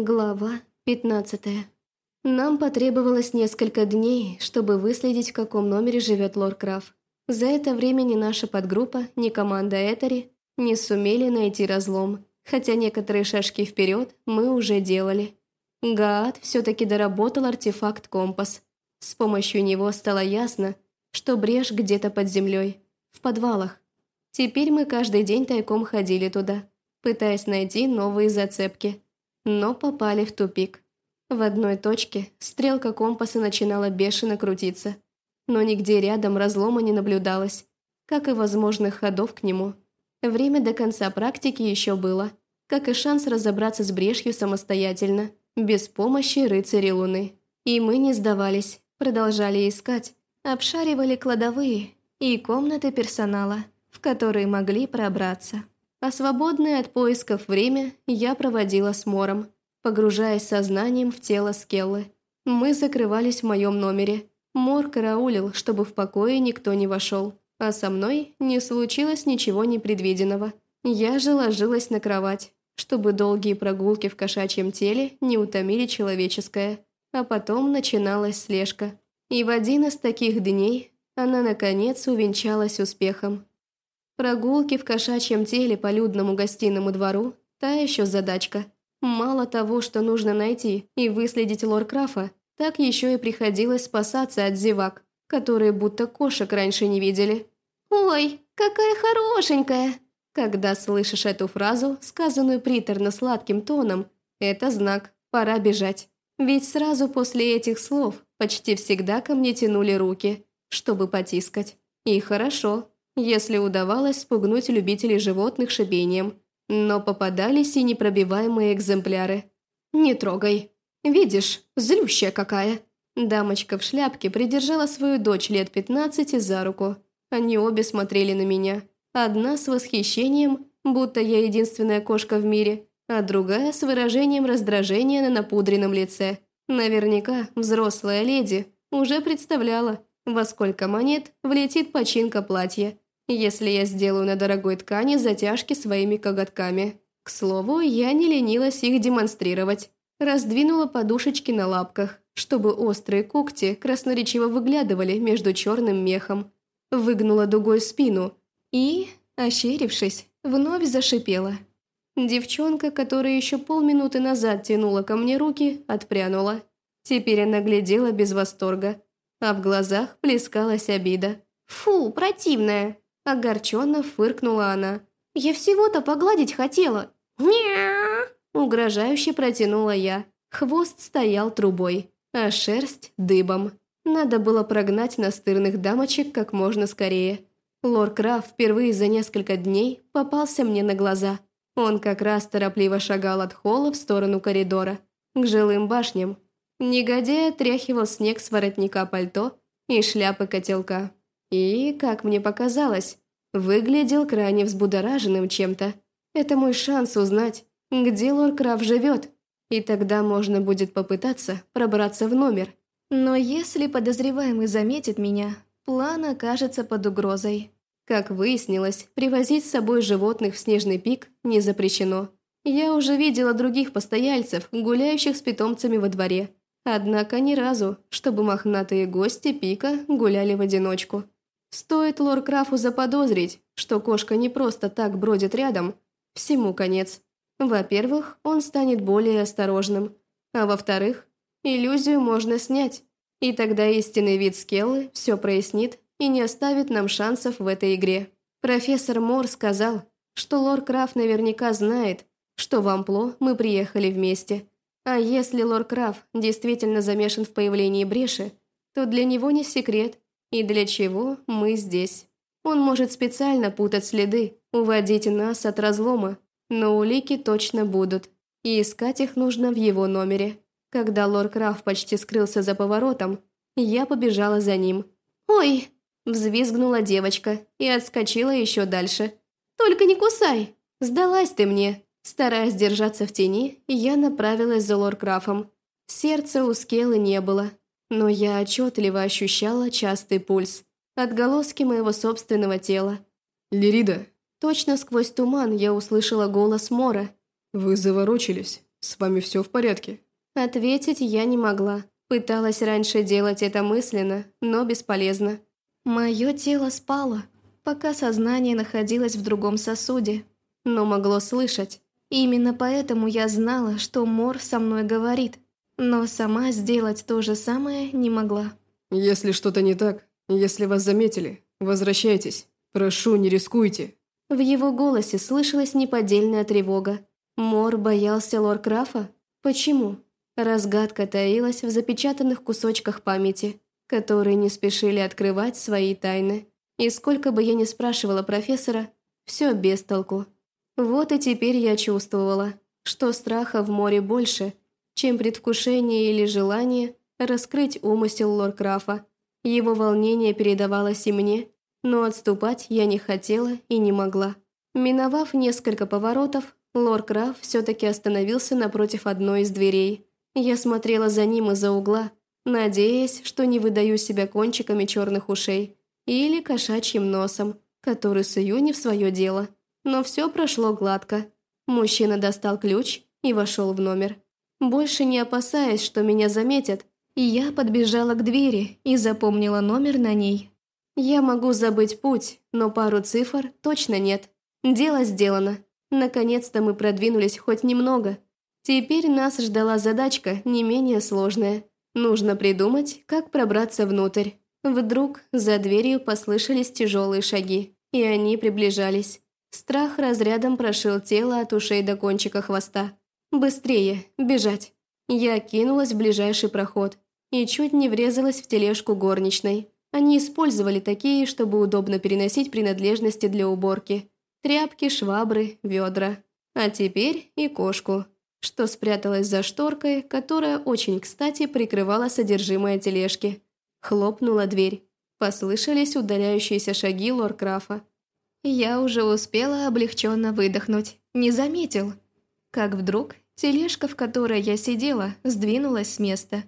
Глава 15. Нам потребовалось несколько дней, чтобы выследить, в каком номере живет Лор Краф. За это время ни наша подгруппа, ни команда Этери не сумели найти разлом, хотя некоторые шажки вперед мы уже делали. Гаат все-таки доработал артефакт-компас. С помощью него стало ясно, что брешь где-то под землей, в подвалах. Теперь мы каждый день тайком ходили туда, пытаясь найти новые зацепки – но попали в тупик. В одной точке стрелка компаса начинала бешено крутиться, но нигде рядом разлома не наблюдалось, как и возможных ходов к нему. Время до конца практики еще было, как и шанс разобраться с брешью самостоятельно, без помощи рыцарей Луны. И мы не сдавались, продолжали искать, обшаривали кладовые и комнаты персонала, в которые могли пробраться а свободное от поисков время я проводила с Мором, погружаясь сознанием в тело Скеллы. Мы закрывались в моем номере. Мор караулил, чтобы в покое никто не вошел, а со мной не случилось ничего непредвиденного. Я же ложилась на кровать, чтобы долгие прогулки в кошачьем теле не утомили человеческое. А потом начиналась слежка. И в один из таких дней она, наконец, увенчалась успехом. Прогулки в кошачьем теле по людному гостиному двору – та еще задачка. Мало того, что нужно найти и выследить Лоркрафа, так еще и приходилось спасаться от зевак, которые будто кошек раньше не видели. «Ой, какая хорошенькая!» Когда слышишь эту фразу, сказанную приторно-сладким тоном, это знак «пора бежать». Ведь сразу после этих слов почти всегда ко мне тянули руки, чтобы потискать. И хорошо, если удавалось спугнуть любителей животных шипением. Но попадались и непробиваемые экземпляры. «Не трогай. Видишь, злющая какая!» Дамочка в шляпке придержала свою дочь лет пятнадцати за руку. Они обе смотрели на меня. Одна с восхищением, будто я единственная кошка в мире, а другая с выражением раздражения на напудренном лице. Наверняка взрослая леди уже представляла, во сколько монет влетит починка платья если я сделаю на дорогой ткани затяжки своими коготками. К слову, я не ленилась их демонстрировать. Раздвинула подушечки на лапках, чтобы острые когти красноречиво выглядывали между черным мехом. Выгнула дугой спину и, ощерившись, вновь зашипела. Девчонка, которая еще полминуты назад тянула ко мне руки, отпрянула. Теперь она глядела без восторга, а в глазах плескалась обида. «Фу, противная!» Огорченно фыркнула она. «Я всего-то погладить хотела!» «Ня!» Угрожающе протянула я. Хвост стоял трубой, а шерсть дыбом. Надо было прогнать настырных дамочек как можно скорее. Лор Краф впервые за несколько дней попался мне на глаза. Он как раз торопливо шагал от холла в сторону коридора, к жилым башням. Негодяй отряхивал снег с воротника пальто и шляпы котелка. И, как мне показалось, выглядел крайне взбудораженным чем-то. Это мой шанс узнать, где Лоркраф живет, и тогда можно будет попытаться пробраться в номер. Но если подозреваемый заметит меня, план окажется под угрозой. Как выяснилось, привозить с собой животных в снежный пик не запрещено. Я уже видела других постояльцев, гуляющих с питомцами во дворе. Однако ни разу, чтобы мохнатые гости пика гуляли в одиночку. Стоит Лоркрафу заподозрить, что кошка не просто так бродит рядом, всему конец. Во-первых, он станет более осторожным, а во-вторых, иллюзию можно снять, и тогда истинный вид Скеллы все прояснит и не оставит нам шансов в этой игре. Профессор Мор сказал, что Лоркраф наверняка знает, что в Ампло мы приехали вместе. А если Лоркраф действительно замешан в появлении бреши, то для него не секрет, и для чего мы здесь. Он может специально путать следы, уводить нас от разлома, но улики точно будут, и искать их нужно в его номере. Когда Лор Краф почти скрылся за поворотом, я побежала за ним. «Ой!» – взвизгнула девочка и отскочила еще дальше. «Только не кусай!» «Сдалась ты мне!» Стараясь держаться в тени, я направилась за Лоркрафом. Сердца у Скелы не было, но я отчетливо ощущала частый пульс, отголоски моего собственного тела. «Лирида!» Точно сквозь туман я услышала голос Мора. «Вы заворочились. с вами все в порядке?» Ответить я не могла. Пыталась раньше делать это мысленно, но бесполезно. Мое тело спало, пока сознание находилось в другом сосуде, но могло слышать. Именно поэтому я знала, что Мор со мной говорит, но сама сделать то же самое не могла. «Если что-то не так, если вас заметили, возвращайтесь. Прошу, не рискуйте». В его голосе слышалась неподдельная тревога. Мор боялся Лоркрафа? Почему? Разгадка таилась в запечатанных кусочках памяти, которые не спешили открывать свои тайны. И сколько бы я ни спрашивала профессора, все без толку. Вот и теперь я чувствовала, что страха в море больше, чем предвкушение или желание раскрыть умысел Лоркрафа. Его волнение передавалось и мне, но отступать я не хотела и не могла. Миновав несколько поворотов, Лоркраф все-таки остановился напротив одной из дверей. Я смотрела за ним из-за угла, надеясь, что не выдаю себя кончиками черных ушей или кошачьим носом, который сую не в свое дело. Но все прошло гладко. Мужчина достал ключ и вошел в номер. Больше не опасаясь, что меня заметят, я подбежала к двери и запомнила номер на ней. Я могу забыть путь, но пару цифр точно нет. Дело сделано. Наконец-то мы продвинулись хоть немного. Теперь нас ждала задачка не менее сложная. Нужно придумать, как пробраться внутрь. Вдруг за дверью послышались тяжелые шаги, и они приближались. Страх разрядом прошил тело от ушей до кончика хвоста. «Быстрее! Бежать!» Я кинулась в ближайший проход и чуть не врезалась в тележку горничной. Они использовали такие, чтобы удобно переносить принадлежности для уборки. Тряпки, швабры, ведра. А теперь и кошку, что спряталась за шторкой, которая очень кстати прикрывала содержимое тележки. Хлопнула дверь. Послышались удаляющиеся шаги Лоркрафа. Я уже успела облегченно выдохнуть. Не заметил. Как вдруг тележка, в которой я сидела, сдвинулась с места.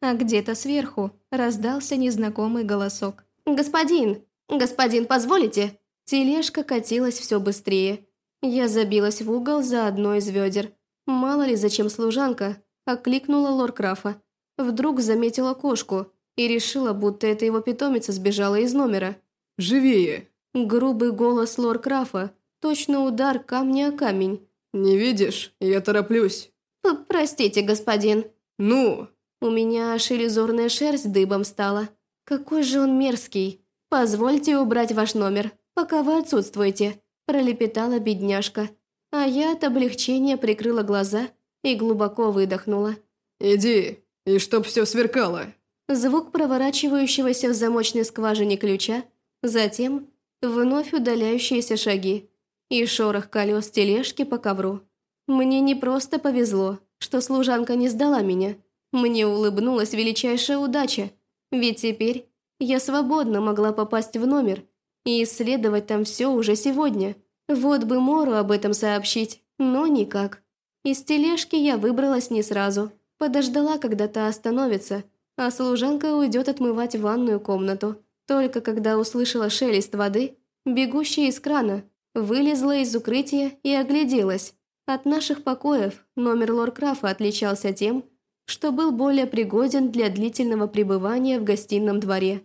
А где-то сверху раздался незнакомый голосок. «Господин! Господин, позволите?» Тележка катилась все быстрее. Я забилась в угол за одно из ведер. Мало ли зачем служанка окликнула Лоркрафа. Вдруг заметила кошку и решила, будто это его питомица сбежала из номера. «Живее!» Грубый голос Лоркрафа, точно удар камня о камень. «Не видишь? Я тороплюсь». П «Простите, господин». «Ну?» У меня аж иллюзорная шерсть дыбом стала. Какой же он мерзкий. Позвольте убрать ваш номер, пока вы отсутствуете, пролепетала бедняжка. А я от облегчения прикрыла глаза и глубоко выдохнула. «Иди, и чтоб все сверкало». Звук проворачивающегося в замочной скважине ключа, затем вновь удаляющиеся шаги и шорох колес тележки по ковру. Мне не просто повезло, что служанка не сдала меня. Мне улыбнулась величайшая удача, ведь теперь я свободно могла попасть в номер и исследовать там все уже сегодня. Вот бы Мору об этом сообщить, но никак. Из тележки я выбралась не сразу, подождала, когда та остановится, а служанка уйдет отмывать ванную комнату. Только когда услышала шелест воды, бегущая из крана, вылезла из укрытия и огляделась. От наших покоев номер Лоркрафа отличался тем, что был более пригоден для длительного пребывания в гостином дворе.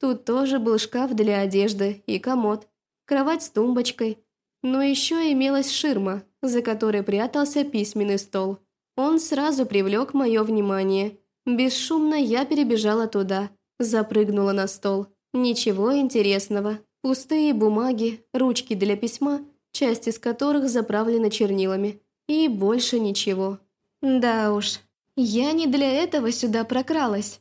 Тут тоже был шкаф для одежды и комод, кровать с тумбочкой, но еще имелась ширма, за которой прятался письменный стол. Он сразу привлек мое внимание. Бесшумно я перебежала туда, запрыгнула на стол. Ничего интересного. Пустые бумаги, ручки для письма, часть из которых заправлена чернилами. И больше ничего. Да уж, я не для этого сюда прокралась.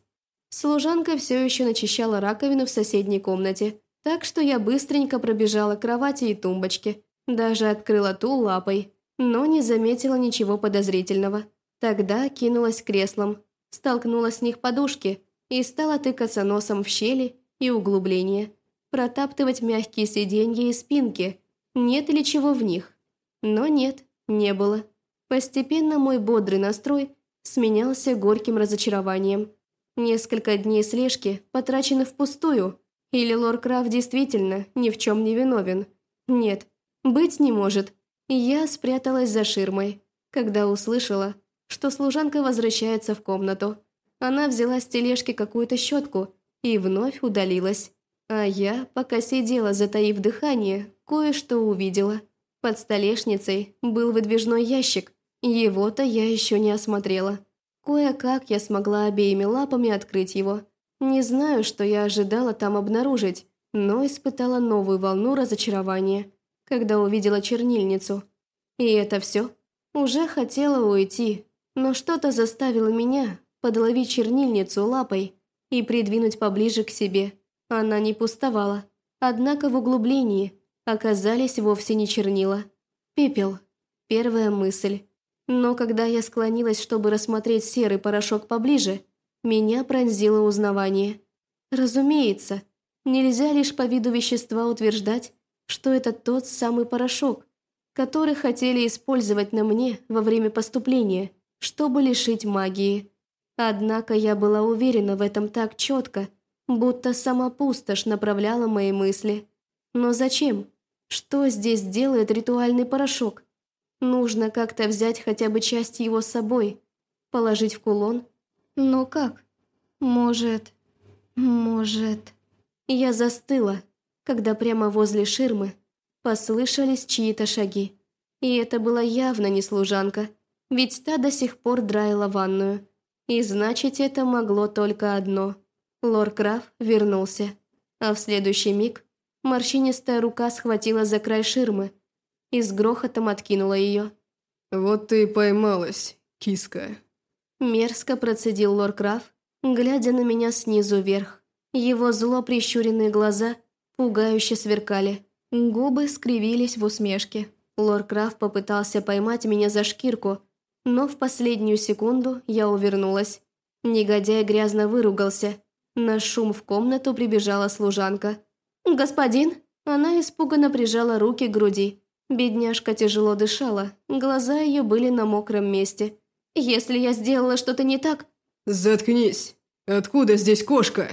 Служанка все еще начищала раковину в соседней комнате, так что я быстренько пробежала к кровати и тумбочке. Даже открыла ту лапой, но не заметила ничего подозрительного. Тогда кинулась к креслам, столкнула с них подушки и стала тыкаться носом в щели и углубления, протаптывать мягкие сиденья и спинки, нет ли чего в них. Но нет, не было. Постепенно мой бодрый настрой сменялся горьким разочарованием. Несколько дней слежки потрачены впустую, или Лоркрафт действительно ни в чем не виновен. Нет, быть не может. Я спряталась за ширмой, когда услышала, что служанка возвращается в комнату. Она взяла с тележки какую-то щетку и вновь удалилась. А я, пока сидела, затаив дыхание, кое-что увидела. Под столешницей был выдвижной ящик, его-то я еще не осмотрела. Кое-как я смогла обеими лапами открыть его. Не знаю, что я ожидала там обнаружить, но испытала новую волну разочарования, когда увидела чернильницу. И это все. Уже хотела уйти, но что-то заставило меня подловить чернильницу лапой и придвинуть поближе к себе. Она не пустовала, однако в углублении оказались вовсе не чернила. Пепел. Первая мысль. Но когда я склонилась, чтобы рассмотреть серый порошок поближе, меня пронзило узнавание. Разумеется, нельзя лишь по виду вещества утверждать, что это тот самый порошок, который хотели использовать на мне во время поступления, чтобы лишить магии. Однако я была уверена в этом так четко, будто сама пустошь направляла мои мысли. Но зачем? Что здесь делает ритуальный порошок? Нужно как-то взять хотя бы часть его с собой, положить в кулон. Но как? Может... Может... Я застыла, когда прямо возле ширмы послышались чьи-то шаги. И это была явно не служанка, ведь та до сих пор драила ванную. И значит, это могло только одно. Лор Краф вернулся. А в следующий миг морщинистая рука схватила за край ширмы, и с грохотом откинула ее. «Вот ты и поймалась, киска». Мерзко процедил Лор Краф, глядя на меня снизу вверх. Его зло прищуренные глаза пугающе сверкали. Губы скривились в усмешке. Лор Краф попытался поймать меня за шкирку, но в последнюю секунду я увернулась. Негодяй грязно выругался. На шум в комнату прибежала служанка. «Господин!» Она испуганно прижала руки к груди. Бедняжка тяжело дышала, глаза ее были на мокром месте. «Если я сделала что-то не так...» «Заткнись! Откуда здесь кошка?»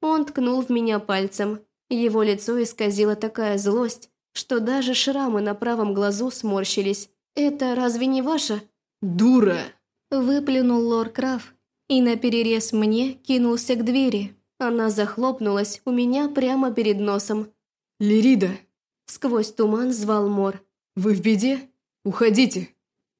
Он ткнул в меня пальцем. Его лицо исказила такая злость, что даже шрамы на правом глазу сморщились. «Это разве не ваша?» «Дура!» Выплюнул лор Краф и наперерез мне кинулся к двери. Она захлопнулась у меня прямо перед носом. «Лирида!» Сквозь туман звал Мор. «Вы в беде? Уходите!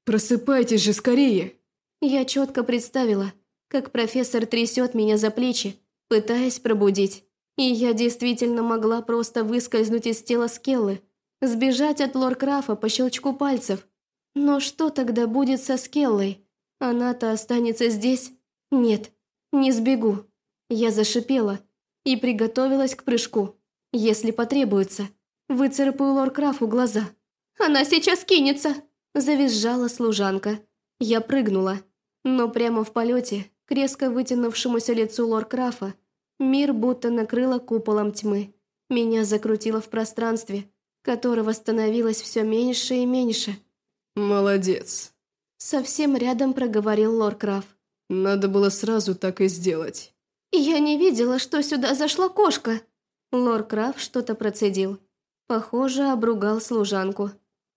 Просыпайтесь же скорее!» Я четко представила, как профессор трясет меня за плечи, пытаясь пробудить. И я действительно могла просто выскользнуть из тела Скеллы, сбежать от Лоркрафа по щелчку пальцев. Но что тогда будет со Скеллой? Она-то останется здесь? Нет, не сбегу. Я зашипела и приготовилась к прыжку, если потребуется. Выцарапаю Лоркрафу глаза. «Она сейчас кинется!» Завизжала служанка. Я прыгнула, но прямо в полете, к резко вытянувшемуся лицу Лоркрафа, мир будто накрыло куполом тьмы. Меня закрутило в пространстве, которого становилось все меньше и меньше. «Молодец!» Совсем рядом проговорил Лоркраф. «Надо было сразу так и сделать». «Я не видела, что сюда зашла кошка!» Лоркраф что-то процедил. Похоже, обругал служанку.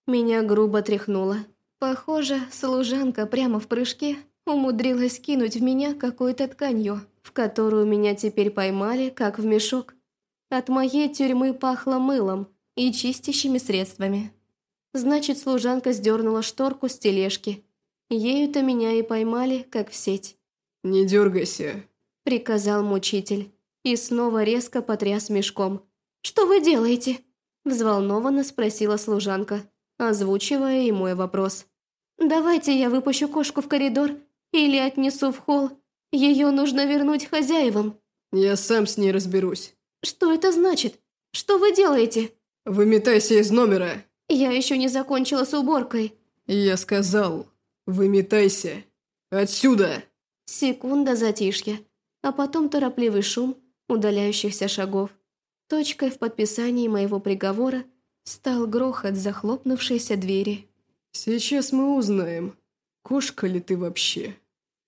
Меня грубо тряхнуло. Похоже, служанка прямо в прыжке умудрилась кинуть в меня какой-то тканью, в которую меня теперь поймали, как в мешок. От моей тюрьмы пахло мылом и чистящими средствами. Значит, служанка сдернула шторку с тележки. Ею-то меня и поймали, как в сеть. «Не дергайся», — приказал мучитель. И снова резко потряс мешком. «Что вы делаете?» Взволнованно спросила служанка, озвучивая и мой вопрос. «Давайте я выпущу кошку в коридор или отнесу в холл. Ее нужно вернуть хозяевам». «Я сам с ней разберусь». «Что это значит? Что вы делаете?» «Выметайся из номера». «Я еще не закончила с уборкой». «Я сказал, выметайся. Отсюда!» Секунда затишья, а потом торопливый шум удаляющихся шагов. Точкой в подписании моего приговора стал грохот захлопнувшейся двери. «Сейчас мы узнаем, кошка ли ты вообще?»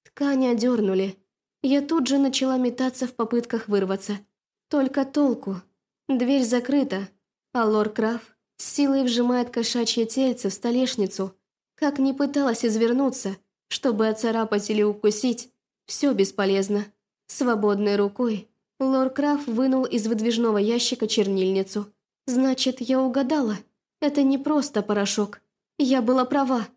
Ткань одернули. Я тут же начала метаться в попытках вырваться. Только толку. Дверь закрыта, а лор Краф с силой вжимает кошачье тельце в столешницу. Как ни пыталась извернуться, Чтобы оцарапать или укусить, все бесполезно. Свободной рукой Лор Краф вынул из выдвижного ящика чернильницу. Значит, я угадала. Это не просто порошок. Я была права.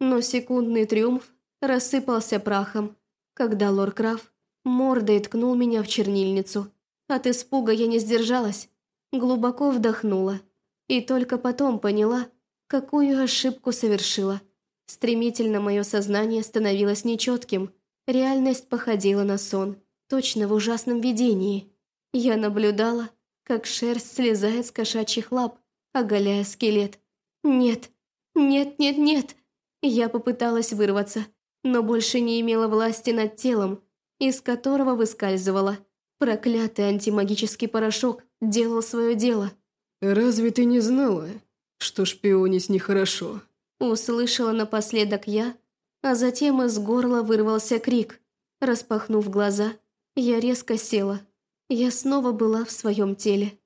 Но секундный триумф рассыпался прахом, когда Лор Краф мордой ткнул меня в чернильницу. От испуга я не сдержалась, глубоко вдохнула и только потом поняла, какую ошибку совершила. Стремительно мое сознание становилось нечетким, реальность походила на сон, точно в ужасном видении. Я наблюдала, как шерсть слезает с кошачьих лап, оголяя скелет. Нет, нет, нет, нет. Я попыталась вырваться, но больше не имела власти над телом, из которого выскальзывала. Проклятый антимагический порошок делал свое дело. «Разве ты не знала, что шпионить нехорошо?» Услышала напоследок я, а затем из горла вырвался крик. Распахнув глаза, я резко села. Я снова была в своем теле.